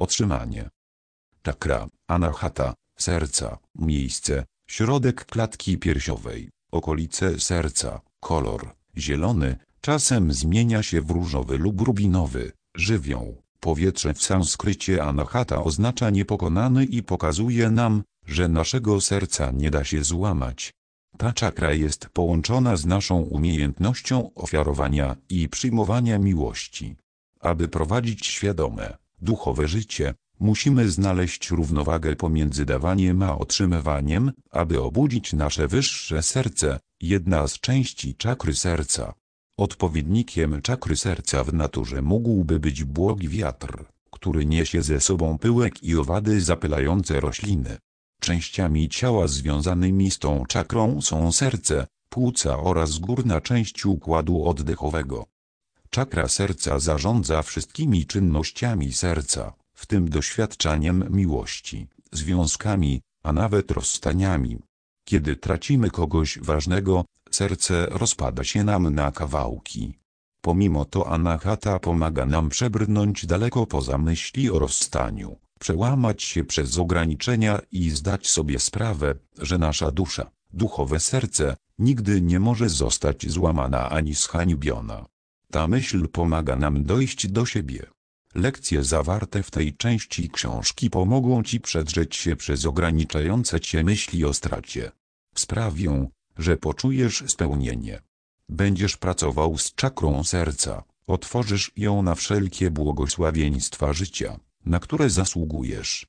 otrzymanie. Czakra, anahata, serca, miejsce, środek klatki piersiowej, okolice serca, kolor, zielony, czasem zmienia się w różowy lub rubinowy, żywioł. Powietrze w sanskrycie anahata oznacza niepokonany i pokazuje nam, że naszego serca nie da się złamać. Ta czakra jest połączona z naszą umiejętnością ofiarowania i przyjmowania miłości. Aby prowadzić świadome, duchowe życie, musimy znaleźć równowagę pomiędzy dawaniem a otrzymywaniem, aby obudzić nasze wyższe serce, jedna z części czakry serca. Odpowiednikiem czakry serca w naturze mógłby być błogi wiatr, który niesie ze sobą pyłek i owady zapylające rośliny. Częściami ciała związanymi z tą czakrą są serce, płuca oraz górna część układu oddechowego. Czakra serca zarządza wszystkimi czynnościami serca, w tym doświadczaniem miłości, związkami, a nawet rozstaniami. Kiedy tracimy kogoś ważnego, serce rozpada się nam na kawałki. Pomimo to Anahata pomaga nam przebrnąć daleko poza myśli o rozstaniu, przełamać się przez ograniczenia i zdać sobie sprawę, że nasza dusza, duchowe serce, nigdy nie może zostać złamana ani zhańbiona. Ta myśl pomaga nam dojść do siebie. Lekcje zawarte w tej części książki pomogą Ci przedrzeć się przez ograniczające Cię myśli o stracie. Sprawią, że poczujesz spełnienie. Będziesz pracował z czakrą serca, otworzysz ją na wszelkie błogosławieństwa życia, na które zasługujesz.